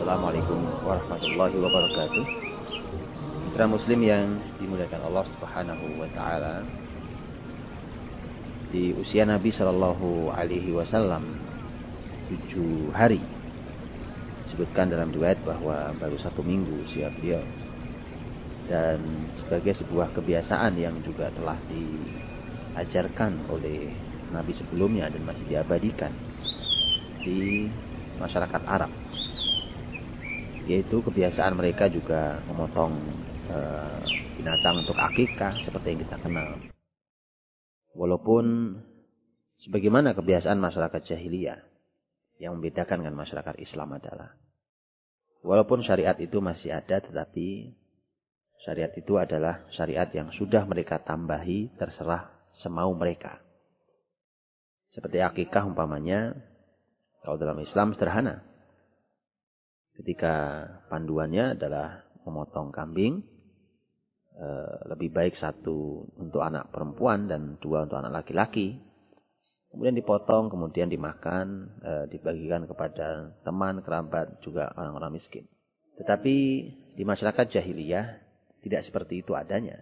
Assalamualaikum warahmatullahi wabarakatuh. Mitra muslim yang dimuliakan Allah Subhanahu wa taala. Di usia Nabi Shallallahu alaihi wasallam tujuh hari disebutkan dalam riwayat bahwa baru satu minggu usia beliau dan sebagai sebuah kebiasaan yang juga telah diajarkan oleh Nabi sebelumnya dan masih diabadikan di masyarakat Arab yaitu kebiasaan mereka juga memotong e, binatang untuk akikah seperti yang kita kenal. Walaupun sebagaimana kebiasaan masyarakat jahiliyah yang membedakan dengan masyarakat Islam adalah walaupun syariat itu masih ada tetapi syariat itu adalah syariat yang sudah mereka tambahi terserah semau mereka. Seperti akikah umpamanya kalau dalam Islam sederhana ketika panduannya adalah memotong kambing eh, lebih baik satu untuk anak perempuan dan dua untuk anak laki-laki. Kemudian dipotong kemudian dimakan eh, dibagikan kepada teman kerabat juga orang-orang miskin. Tetapi di masyarakat jahiliyah tidak seperti itu adanya.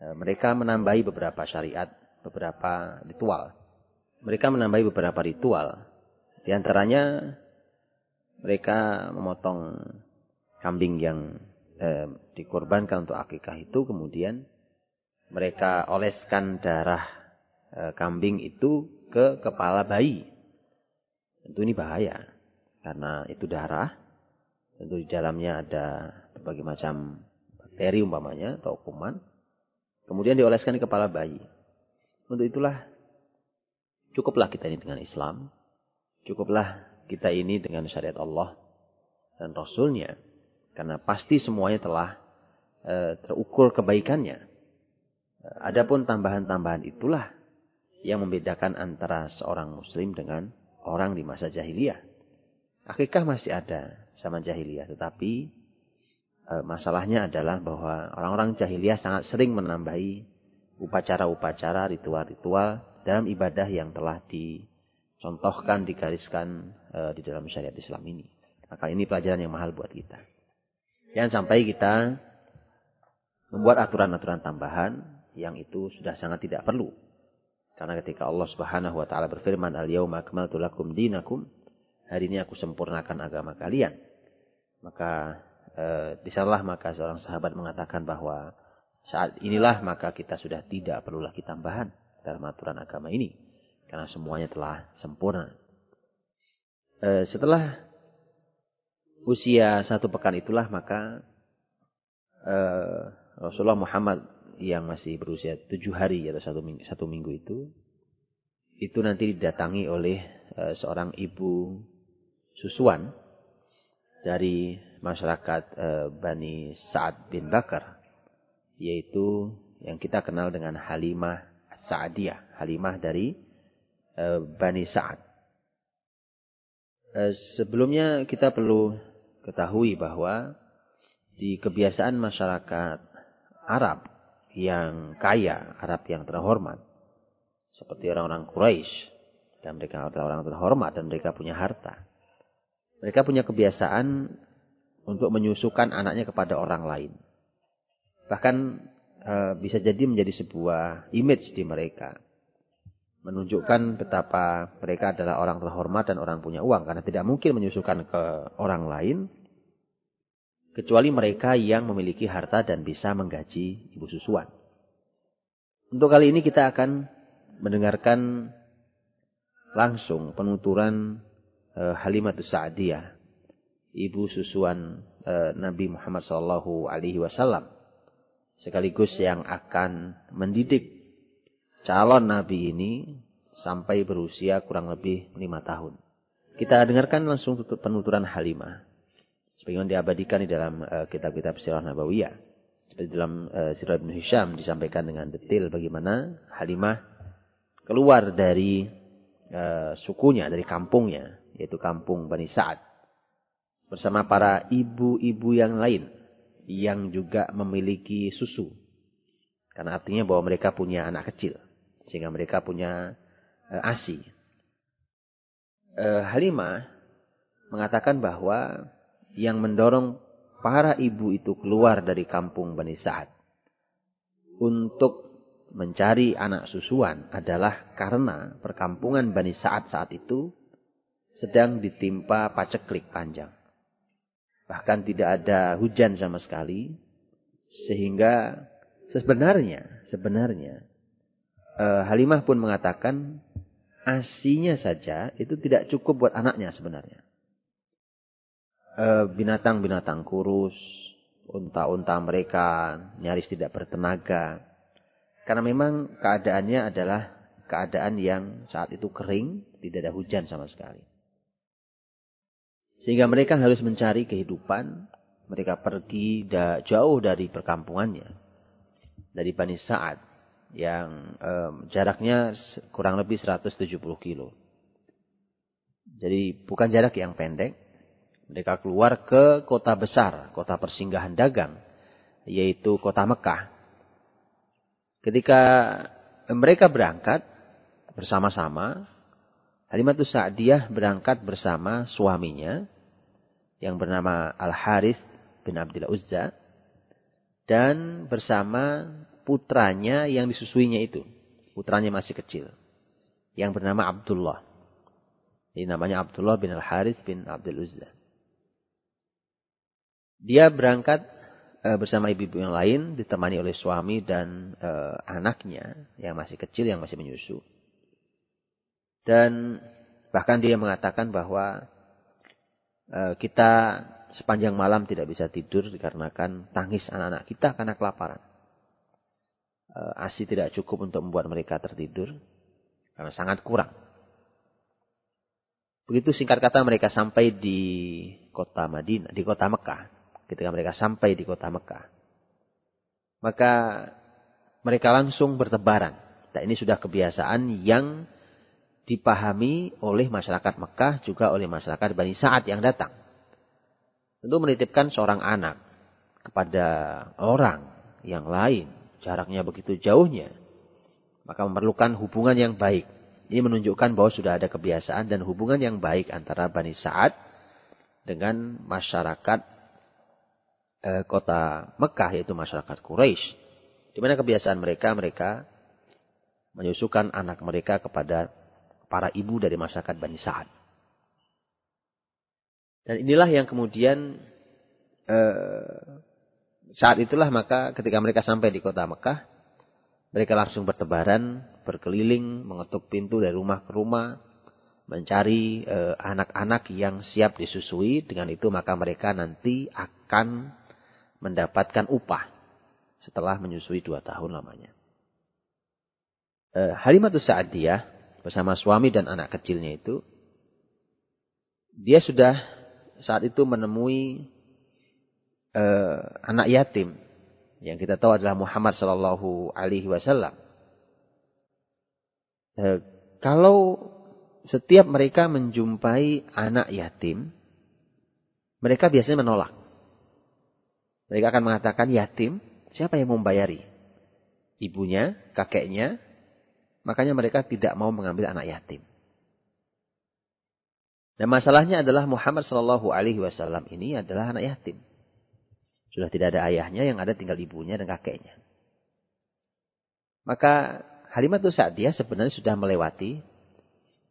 Eh, mereka menambahi beberapa syariat beberapa ritual. Mereka menambahi beberapa ritual. Di antaranya mereka memotong kambing yang eh, dikorbankan untuk akikah itu kemudian mereka oleskan darah eh, kambing itu ke kepala bayi. Tentu ini bahaya karena itu darah. Tentu di dalamnya ada berbagai macam bakteri umpamanya atau kuman. Kemudian dioleskan di kepala bayi. Untuk itulah cukuplah kita ini dengan Islam. Cukuplah kita ini dengan syariat Allah dan Rasulnya. Karena pasti semuanya telah e, terukur kebaikannya. Adapun tambahan-tambahan itulah yang membedakan antara seorang muslim dengan orang di masa jahiliyah. Akikah masih ada sama jahiliyah. Tetapi e, masalahnya adalah bahwa orang-orang jahiliyah sangat sering menambahi upacara-upacara, ritual-ritual dalam ibadah yang telah di contohkan, digariskan uh, di dalam syariat Islam ini. Maka ini pelajaran yang mahal buat kita. Jangan sampai kita membuat aturan-aturan tambahan yang itu sudah sangat tidak perlu. Karena ketika Allah Subhanahu wa taala berfirman, "Al-yauma akmaltu lakum dinakum." Hari ini aku sempurnakan agama kalian. Maka eh, maka seorang sahabat mengatakan bahwa saat inilah maka kita sudah tidak perlu lagi tambahan dalam aturan agama ini. Karena semuanya telah sempurna. E, setelah usia satu pekan itulah maka e, Rasulullah Muhammad yang masih berusia tujuh hari atau satu minggu, satu minggu itu itu nanti didatangi oleh e, seorang ibu susuan dari masyarakat e, Bani Sa'ad bin Bakar yaitu yang kita kenal dengan Halimah Sa'adiyah Halimah dari Eh, Bani Sa'ad. Eh, sebelumnya kita perlu ketahui bahwa di kebiasaan masyarakat Arab yang kaya, Arab yang terhormat, seperti orang-orang Quraisy, dan mereka adalah orang terhormat dan mereka punya harta. Mereka punya kebiasaan untuk menyusukan anaknya kepada orang lain. Bahkan e, bisa jadi menjadi sebuah image di mereka menunjukkan betapa mereka adalah orang terhormat dan orang punya uang karena tidak mungkin menyusukan ke orang lain kecuali mereka yang memiliki harta dan bisa menggaji ibu susuan. Untuk kali ini kita akan mendengarkan langsung penuturan uh, Halimatus Sa'diyah, ibu susuan uh, Nabi Muhammad SAW sekaligus yang akan mendidik calon nabi ini sampai berusia kurang lebih lima tahun. Kita dengarkan langsung penuturan Halimah. Sebagaimana diabadikan di dalam uh, kitab-kitab Sirah Nabawiyah. Seperti dalam uh, Sirah Ibn Hisham disampaikan dengan detail bagaimana Halimah keluar dari uh, sukunya, dari kampungnya. Yaitu kampung Bani Sa'ad. Bersama para ibu-ibu yang lain. Yang juga memiliki susu. Karena artinya bahwa mereka punya anak kecil. Sehingga mereka punya uh, ASI. Uh, Halimah mengatakan bahwa yang mendorong para ibu itu keluar dari kampung Bani Sa'ad untuk mencari anak susuan adalah karena perkampungan Bani Sa'ad saat itu sedang ditimpa paceklik panjang. Bahkan tidak ada hujan sama sekali. Sehingga sebenarnya, sebenarnya uh, Halimah pun mengatakan asinya saja itu tidak cukup buat anaknya sebenarnya. Eh, binatang-binatang uh, kurus, unta-unta mereka nyaris tidak bertenaga. Karena memang keadaannya adalah keadaan yang saat itu kering, tidak ada hujan sama sekali. Sehingga mereka harus mencari kehidupan. Mereka pergi jauh dari perkampungannya. Dari Bani Sa'ad. Yang um, jaraknya kurang lebih 170 kilo. Jadi bukan jarak yang pendek. Mereka keluar ke kota besar. Kota persinggahan dagang. Yaitu kota Mekah. Ketika mereka berangkat bersama-sama. Halimatus Sa'diyah berangkat bersama suaminya yang bernama Al-Harith bin Abdullah Uzza dan bersama putranya yang disusuinya itu. Putranya masih kecil. Yang bernama Abdullah. Ini namanya Abdullah bin Al-Harith bin Abdul Uzza. Dia berangkat e, bersama ibu-ibu yang lain ditemani oleh suami dan e, anaknya yang masih kecil yang masih menyusu. Dan bahkan dia mengatakan bahwa Eh, kita sepanjang malam tidak bisa tidur dikarenakan tangis anak-anak kita karena kelaparan. Eh, ASI tidak cukup untuk membuat mereka tertidur karena sangat kurang. Begitu singkat kata mereka sampai di kota Madinah, di kota Mekah. Ketika mereka sampai di kota Mekah. Maka mereka langsung bertebaran. Dan ini sudah kebiasaan yang dipahami oleh masyarakat Mekah juga oleh masyarakat Bani Sa'ad yang datang. Tentu menitipkan seorang anak kepada orang yang lain, jaraknya begitu jauhnya, maka memerlukan hubungan yang baik. Ini menunjukkan bahwa sudah ada kebiasaan dan hubungan yang baik antara Bani Sa'ad dengan masyarakat eh, kota Mekah, yaitu masyarakat Quraisy. Di mana kebiasaan mereka, mereka menyusukan anak mereka kepada para ibu dari masyarakat Bani Sa'ad. Dan inilah yang kemudian eh, saat itulah maka ketika mereka sampai di kota Mekah, mereka langsung bertebaran, berkeliling, mengetuk pintu dari rumah ke rumah, mencari eh, anak-anak eh, yang siap disusui. Dengan itu maka mereka nanti akan mendapatkan upah setelah menyusui dua tahun lamanya. Eh, Halimatus Sa'adiyah bersama suami dan anak kecilnya itu, dia sudah saat itu menemui uh, anak yatim yang kita tahu adalah Muhammad Shallallahu Alaihi Wasallam. Uh, kalau setiap mereka menjumpai anak yatim, mereka biasanya menolak. Mereka akan mengatakan yatim, siapa yang membayari? Ibunya, kakeknya, Makanya mereka tidak mau mengambil anak yatim. Dan masalahnya adalah Muhammad Shallallahu Alaihi Wasallam ini adalah anak yatim. Sudah tidak ada ayahnya, yang ada tinggal ibunya dan kakeknya. Maka Halimatus Sa'diyah sebenarnya sudah melewati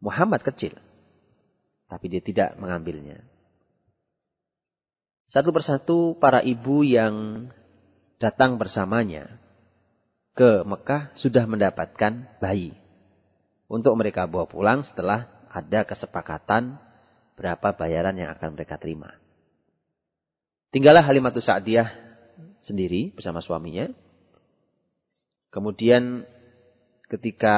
Muhammad kecil. Tapi dia tidak mengambilnya. Satu persatu para ibu yang datang bersamanya ke Mekah sudah mendapatkan bayi. Untuk mereka bawa pulang setelah ada kesepakatan berapa bayaran yang akan mereka terima. Tinggallah Halimatus Sa'diyah sendiri bersama suaminya. Kemudian ketika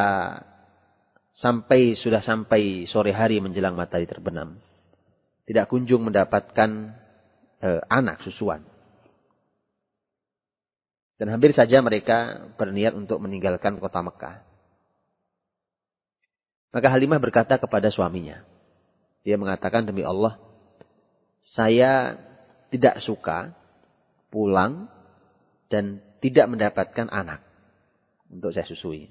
sampai sudah sampai sore hari menjelang matahari terbenam, tidak kunjung mendapatkan eh, anak susuan. Dan hampir saja mereka berniat untuk meninggalkan kota Mekah. Maka Halimah berkata kepada suaminya. Dia mengatakan demi Allah. Saya tidak suka pulang dan tidak mendapatkan anak. Untuk saya susui.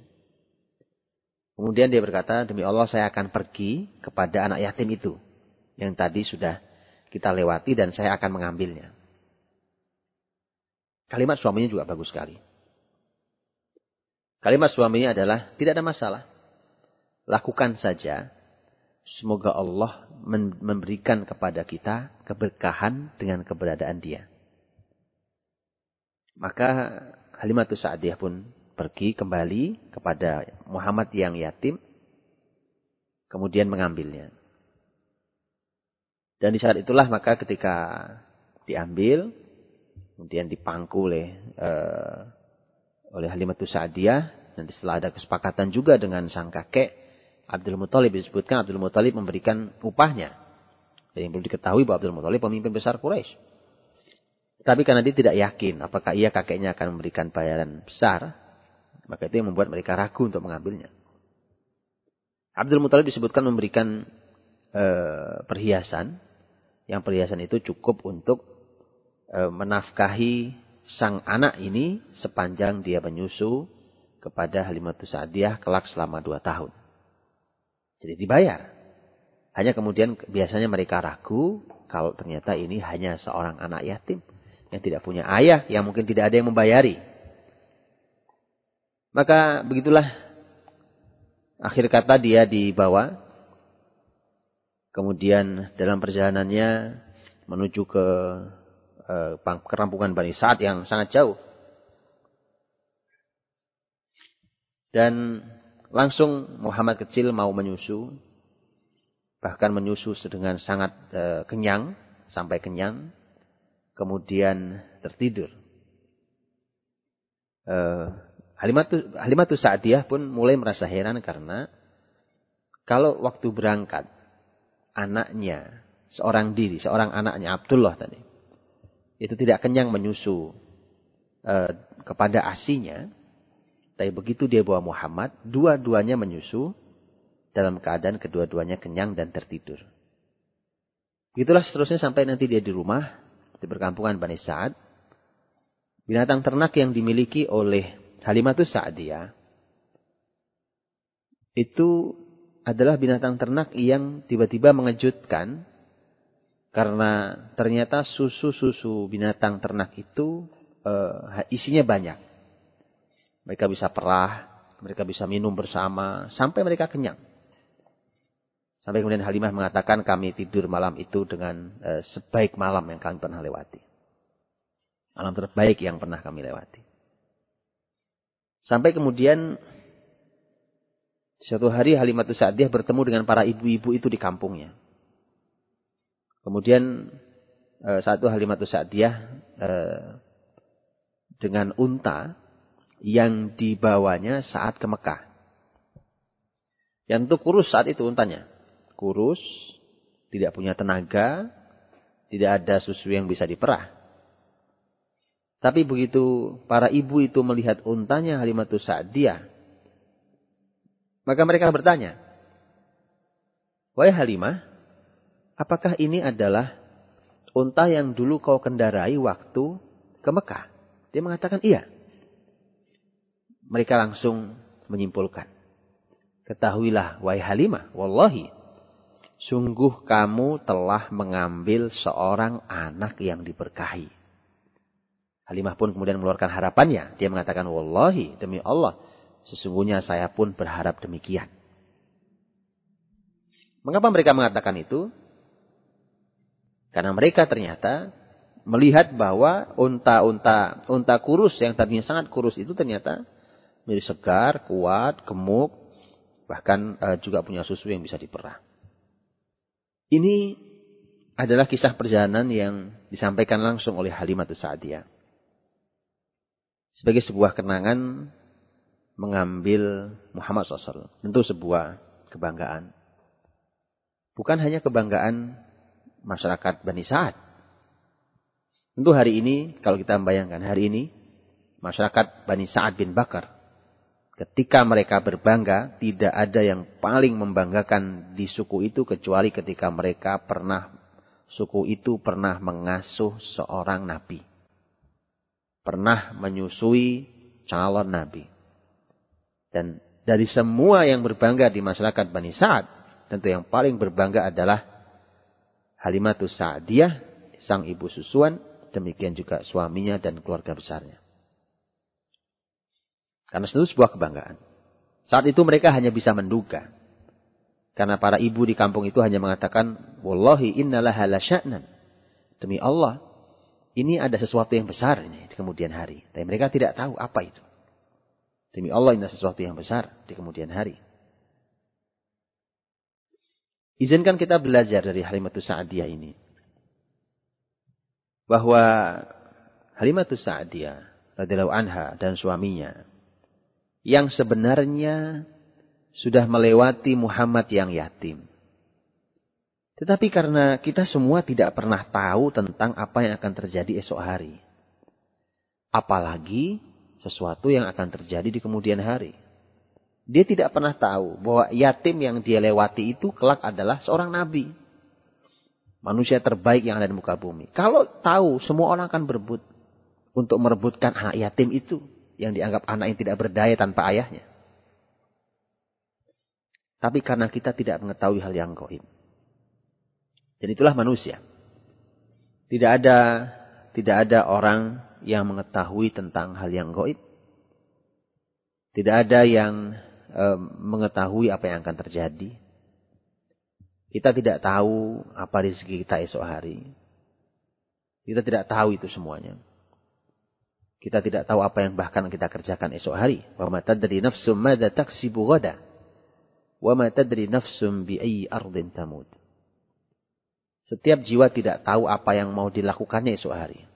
Kemudian dia berkata, demi Allah saya akan pergi kepada anak yatim itu. Yang tadi sudah kita lewati dan saya akan mengambilnya. Kalimat suaminya juga bagus sekali. Kalimat suaminya adalah tidak ada masalah. Lakukan saja. Semoga Allah memberikan kepada kita keberkahan dengan keberadaan dia. Maka Halimatus Sa'diyah pun pergi kembali kepada Muhammad yang yatim. Kemudian mengambilnya. Dan di saat itulah maka ketika diambil, kemudian dipangku oleh uh, oleh Halimatus Sa'diyah, nanti setelah ada kesepakatan juga dengan sang kakek Abdul Muthalib disebutkan Abdul Muthalib memberikan upahnya. Dan yang perlu diketahui bahwa Abdul Muthalib pemimpin besar Quraisy. Tapi karena dia tidak yakin apakah ia kakeknya akan memberikan bayaran besar, maka itu yang membuat mereka ragu untuk mengambilnya. Abdul Muthalib disebutkan memberikan e, perhiasan yang perhiasan itu cukup untuk e, menafkahi sang anak ini sepanjang dia menyusu kepada Halimatus Sa'diyah kelak selama dua tahun. Jadi dibayar. Hanya kemudian biasanya mereka ragu kalau ternyata ini hanya seorang anak yatim yang tidak punya ayah, yang mungkin tidak ada yang membayari. Maka begitulah akhir kata dia dibawa Kemudian dalam perjalanannya menuju ke eh, kerampungan Bani Sa'ad yang sangat jauh. Dan langsung Muhammad kecil mau menyusu. Bahkan menyusu dengan sangat eh, kenyang. Sampai kenyang. Kemudian tertidur. Halimatus, Halimatus Sa'diyah pun mulai merasa heran karena kalau waktu berangkat anaknya, seorang diri, seorang anaknya Abdullah tadi, itu tidak kenyang menyusu eh, kepada asinya, tapi begitu dia bawa Muhammad, dua-duanya menyusu dalam keadaan kedua-duanya kenyang dan tertidur. Itulah seterusnya sampai nanti dia di rumah, di perkampungan Bani Sa'ad. Binatang ternak yang dimiliki oleh Halimatus Sa'diyah, itu adalah binatang ternak yang tiba-tiba mengejutkan karena ternyata susu-susu binatang ternak itu uh, isinya banyak. Mereka bisa perah, mereka bisa minum bersama sampai mereka kenyang. Sampai kemudian Halimah mengatakan kami tidur malam itu dengan uh, sebaik malam yang kami pernah lewati. Malam terbaik yang pernah kami lewati. Sampai kemudian Suatu hari Halimatus Sa'diyah bertemu dengan para ibu-ibu itu di kampungnya. Kemudian eh, satu Halimatus Sa'diyah eh, dengan unta yang dibawanya saat ke Mekah. Yang itu kurus saat itu untanya. Kurus, tidak punya tenaga, tidak ada susu yang bisa diperah. Tapi begitu para ibu itu melihat untanya Halimatus Sa'diyah maka mereka bertanya, Wahai Halimah, apakah ini adalah unta yang dulu kau kendarai waktu ke Mekah? Dia mengatakan iya. Mereka langsung menyimpulkan. Ketahuilah, wahai Halimah, wallahi, sungguh kamu telah mengambil seorang anak yang diberkahi. Halimah pun kemudian mengeluarkan harapannya. Dia mengatakan, wallahi, demi Allah, Sesungguhnya saya pun berharap demikian. Mengapa mereka mengatakan itu? Karena mereka ternyata melihat bahwa unta-unta unta kurus yang tadinya sangat kurus itu ternyata menjadi segar, kuat, gemuk, bahkan uh, juga punya susu yang bisa diperah. Ini adalah kisah perjalanan yang disampaikan langsung oleh Halimatus Sa'diyah. Sebagai sebuah kenangan mengambil Muhammad SAW. Tentu sebuah kebanggaan. Bukan hanya kebanggaan masyarakat Bani Sa'ad. Tentu hari ini, kalau kita membayangkan hari ini, masyarakat Bani Sa'ad bin Bakar, ketika mereka berbangga, tidak ada yang paling membanggakan di suku itu kecuali ketika mereka pernah, suku itu pernah mengasuh seorang nabi. Pernah menyusui calon nabi. Dan dari semua yang berbangga di masyarakat Bani Sa'ad, tentu yang paling berbangga adalah Halimatus Sa'diyah, sang ibu susuan, demikian juga suaminya dan keluarga besarnya. Karena itu sebuah kebanggaan. Saat itu mereka hanya bisa menduga. Karena para ibu di kampung itu hanya mengatakan, Wallahi innalah sya'nan. Demi Allah, ini ada sesuatu yang besar ini di kemudian hari. Tapi mereka tidak tahu apa itu. Demi Allah ini ada sesuatu yang besar di kemudian hari. Izinkan kita belajar dari Halimatus Sa'diyah ini. Bahwa Halimatus Sa'diyah radhiyallahu anha dan suaminya yang sebenarnya sudah melewati Muhammad yang yatim. Tetapi karena kita semua tidak pernah tahu tentang apa yang akan terjadi esok hari. Apalagi sesuatu yang akan terjadi di kemudian hari. Dia tidak pernah tahu bahwa yatim yang dia lewati itu kelak adalah seorang nabi. Manusia terbaik yang ada di muka bumi. Kalau tahu, semua orang akan berebut. Untuk merebutkan anak yatim itu. Yang dianggap anak yang tidak berdaya tanpa ayahnya. Tapi karena kita tidak mengetahui hal yang goib. Dan itulah manusia. Tidak ada tidak ada orang yang mengetahui tentang hal yang goib. Tidak ada yang e, mengetahui apa yang akan terjadi. Kita tidak tahu apa rezeki kita esok hari. Kita tidak tahu itu semuanya. Kita tidak tahu apa yang bahkan kita kerjakan esok hari. Wa ma tadri nafsum madza taksibu ghada. Wa tadri nafsum bi ayyi ardin tamut. Setiap jiwa tidak tahu apa yang mau dilakukannya esok hari.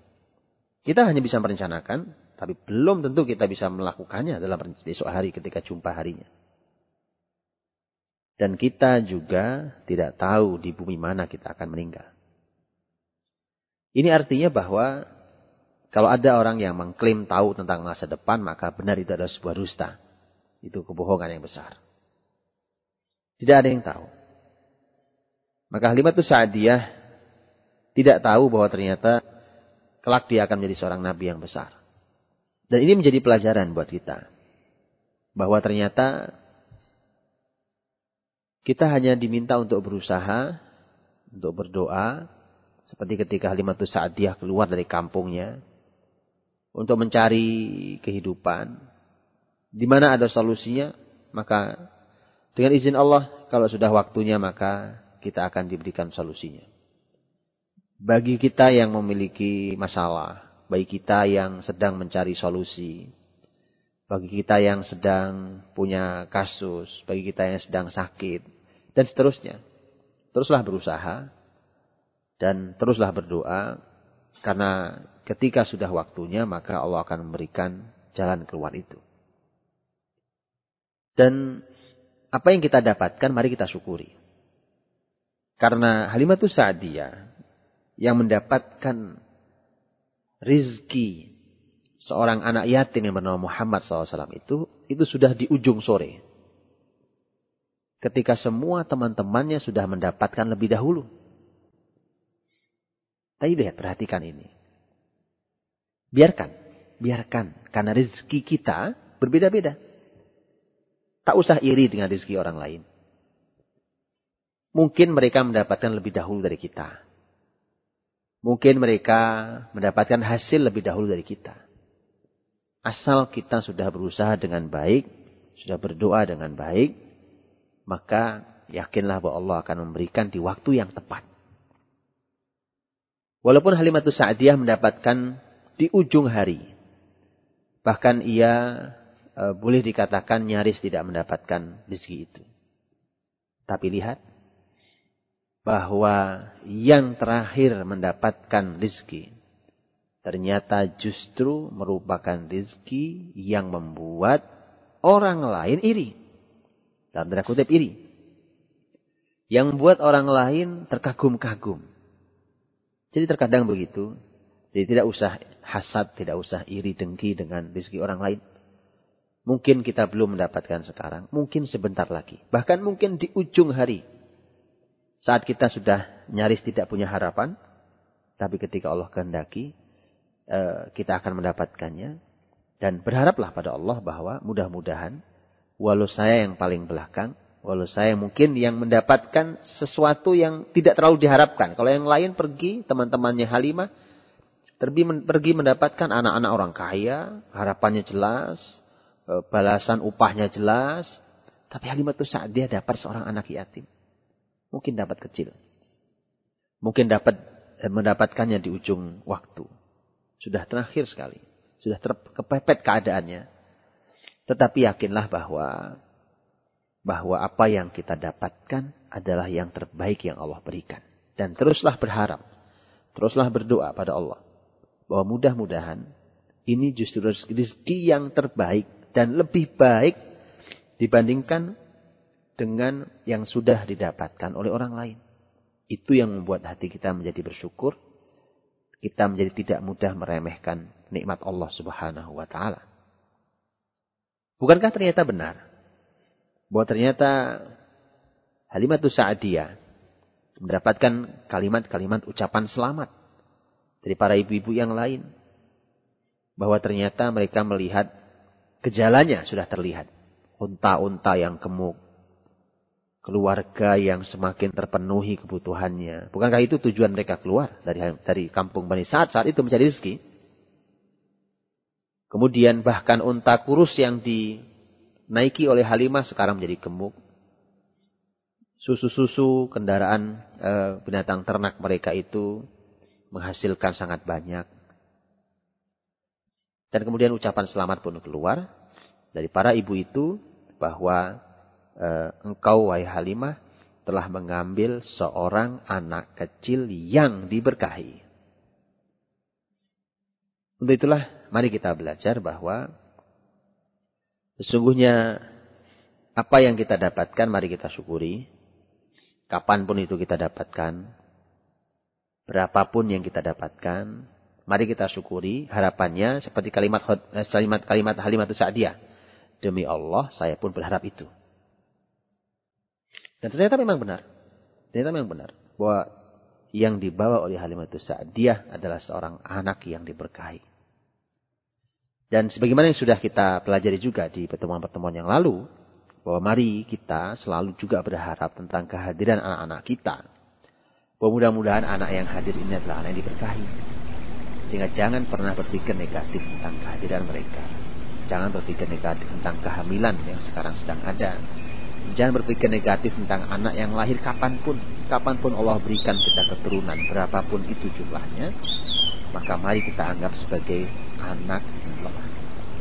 Kita hanya bisa merencanakan, tapi belum tentu kita bisa melakukannya dalam esok hari ketika jumpa harinya. Dan kita juga tidak tahu di bumi mana kita akan meninggal. Ini artinya bahwa kalau ada orang yang mengklaim tahu tentang masa depan, maka benar itu adalah sebuah dusta. Itu kebohongan yang besar. Tidak ada yang tahu. Maka Halimatus Sa'diyah tidak tahu bahwa ternyata kelak dia akan menjadi seorang nabi yang besar. Dan ini menjadi pelajaran buat kita. Bahwa ternyata kita hanya diminta untuk berusaha, untuk berdoa, seperti ketika Halimatus Sa'diyah keluar dari kampungnya, untuk mencari kehidupan, di mana ada solusinya, maka dengan izin Allah, kalau sudah waktunya maka kita akan diberikan solusinya. Bagi kita yang memiliki masalah, bagi kita yang sedang mencari solusi, bagi kita yang sedang punya kasus, bagi kita yang sedang sakit, dan seterusnya. Teruslah berusaha dan teruslah berdoa karena ketika sudah waktunya maka Allah akan memberikan jalan keluar itu. Dan apa yang kita dapatkan mari kita syukuri. Karena Halimatus Sa'diyah yang mendapatkan rizki seorang anak yatim yang bernama Muhammad SAW itu, itu sudah di ujung sore. Ketika semua teman-temannya sudah mendapatkan lebih dahulu. Tapi lihat, perhatikan ini. Biarkan, biarkan. Karena rezeki kita berbeda-beda. Tak usah iri dengan rezeki orang lain. Mungkin mereka mendapatkan lebih dahulu dari kita. Mungkin mereka mendapatkan hasil lebih dahulu dari kita. Asal kita sudah berusaha dengan baik, sudah berdoa dengan baik, maka yakinlah bahwa Allah akan memberikan di waktu yang tepat. Walaupun Halimatus Sa'diyah mendapatkan di ujung hari. Bahkan ia e, boleh dikatakan nyaris tidak mendapatkan rezeki itu. Tapi lihat, bahwa yang terakhir mendapatkan rizki ternyata justru merupakan rizki yang membuat orang lain iri. Dalam tanda kutip iri. Yang membuat orang lain terkagum-kagum. Jadi terkadang begitu. Jadi tidak usah hasad, tidak usah iri dengki dengan rizki orang lain. Mungkin kita belum mendapatkan sekarang. Mungkin sebentar lagi. Bahkan mungkin di ujung hari saat kita sudah nyaris tidak punya harapan, tapi ketika Allah kehendaki, eh, kita akan mendapatkannya. Dan berharaplah pada Allah bahwa mudah-mudahan, walau saya yang paling belakang, Walau saya mungkin yang mendapatkan sesuatu yang tidak terlalu diharapkan. Kalau yang lain pergi, teman-temannya Halimah, pergi, pergi mendapatkan anak-anak orang kaya, harapannya jelas, e, balasan upahnya jelas. Tapi Halimah itu saat dia dapat seorang anak yatim. Mungkin dapat kecil. Mungkin dapat e, mendapatkannya di ujung waktu. Sudah terakhir sekali. Sudah terkepepet keadaannya. Tetapi yakinlah bahwa bahwa apa yang kita dapatkan adalah yang terbaik yang Allah berikan. Dan teruslah berharap, teruslah berdoa pada Allah. Bahwa mudah-mudahan ini justru rezeki yang terbaik dan lebih baik dibandingkan dengan yang sudah didapatkan oleh orang lain. Itu yang membuat hati kita menjadi bersyukur. Kita menjadi tidak mudah meremehkan nikmat Allah subhanahu wa ta'ala. Bukankah ternyata benar bahwa ternyata Halimatus Sa'adiyah mendapatkan kalimat-kalimat ucapan selamat dari para ibu-ibu yang lain. Bahwa ternyata mereka melihat gejalanya sudah terlihat. Unta-unta yang gemuk. Keluarga yang semakin terpenuhi kebutuhannya. Bukankah itu tujuan mereka keluar dari dari kampung Bani Sa'ad saat itu mencari rezeki? Kemudian bahkan unta kurus yang di naiki oleh Halimah sekarang menjadi gemuk. Susu-susu kendaraan e, binatang ternak mereka itu menghasilkan sangat banyak. Dan kemudian ucapan selamat pun keluar dari para ibu itu bahwa e, engkau wahai Halimah telah mengambil seorang anak kecil yang diberkahi. Untuk itulah mari kita belajar bahwa Sesungguhnya apa yang kita dapatkan mari kita syukuri. Kapan pun itu kita dapatkan. Berapapun yang kita dapatkan. Mari kita syukuri. Harapannya seperti kalimat eh, kalimat kalimat Halimat Sa'diyah. Demi Allah saya pun berharap itu. Dan ternyata memang benar. Ternyata memang benar. Bahwa yang dibawa oleh Halimat Sa'diyah adalah seorang anak yang diberkahi. Dan sebagaimana yang sudah kita pelajari juga di pertemuan-pertemuan yang lalu, bahwa mari kita selalu juga berharap tentang kehadiran anak-anak kita. Bahwa mudah-mudahan anak yang hadir ini adalah anak yang diberkahi. Sehingga jangan pernah berpikir negatif tentang kehadiran mereka. Jangan berpikir negatif tentang kehamilan yang sekarang sedang ada. Jangan berpikir negatif tentang anak yang lahir kapan pun. Kapan pun Allah berikan kita keturunan, berapapun itu jumlahnya. Maka mari kita anggap sebagai anak lemah.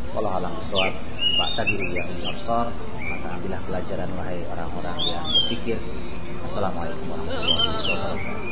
Kalau alam soal Pak tadi ya absar maka ambillah pelajaran wahai orang-orang yang berpikir. Assalamualaikum warahmatullahi wabarakatuh.